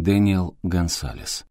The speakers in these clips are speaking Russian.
Дэниел Гонсалес.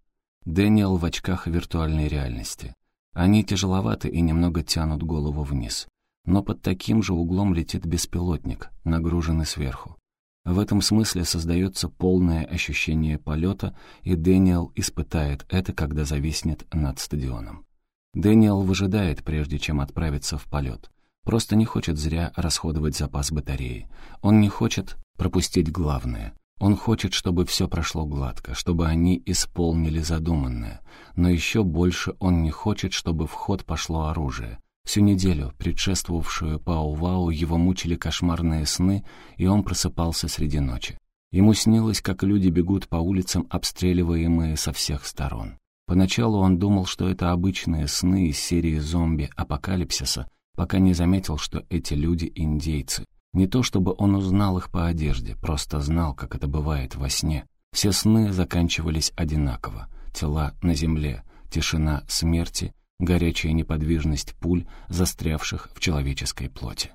Дэниел в очках виртуальной реальности. Они тяжеловаты и немного тянут голову вниз. Но под таким же углом летит беспилотник, нагруженный сверху. В этом смысле создается полное ощущение полета, и Дэниел испытает это, когда зависнет над стадионом. Дэниел выжидает, прежде чем отправиться в полет. Просто не хочет зря расходовать запас батареи. Он не хочет пропустить главное. Он хочет, чтобы все прошло гладко, чтобы они исполнили задуманное. Но еще больше он не хочет, чтобы в ход пошло оружие. Всю неделю, предшествовавшую Пау-Вау, его мучили кошмарные сны, и он просыпался среди ночи. Ему снилось, как люди бегут по улицам, обстреливаемые со всех сторон. Поначалу он думал, что это обычные сны из серии зомби-апокалипсиса, пока не заметил, что эти люди — индейцы. Не то чтобы он узнал их по одежде, просто знал, как это бывает во сне. Все сны заканчивались одинаково. Тела на земле, тишина смерти, горячая неподвижность пуль, застрявших в человеческой плоти.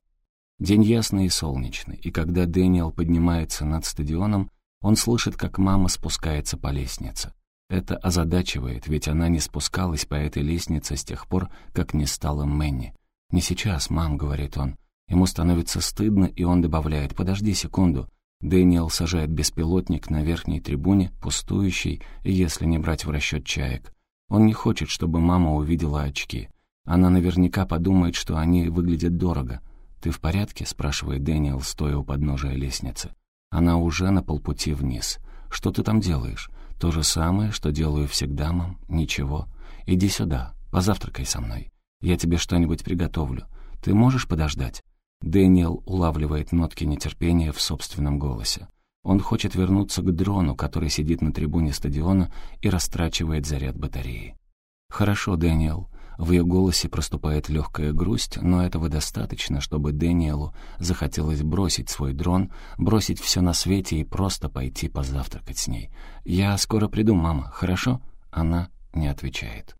День ясный и солнечный, и когда Дэниел поднимается над стадионом, он слышит, как мама спускается по лестнице. Это озадачивает, ведь она не спускалась по этой лестнице с тех пор, как не стала Мэнни. «Не сейчас, мам», — говорит он. Ему становится стыдно, и он добавляет «подожди секунду». Дэниел сажает беспилотник на верхней трибуне, пустующей, если не брать в расчет чаек. Он не хочет, чтобы мама увидела очки. Она наверняка подумает, что они выглядят дорого. «Ты в порядке?» — спрашивает Дэниел, стоя у подножия лестницы. Она уже на полпути вниз. «Что ты там делаешь?» «То же самое, что делаю всегда, мам. Ничего. Иди сюда, позавтракай со мной». Я тебе что-нибудь приготовлю. Ты можешь подождать?» Дэниел улавливает нотки нетерпения в собственном голосе. Он хочет вернуться к дрону, который сидит на трибуне стадиона и растрачивает заряд батареи. «Хорошо, Дэниел». В ее голосе проступает легкая грусть, но этого достаточно, чтобы Дэниелу захотелось бросить свой дрон, бросить все на свете и просто пойти позавтракать с ней. «Я скоро приду, мама, хорошо?» Она не отвечает.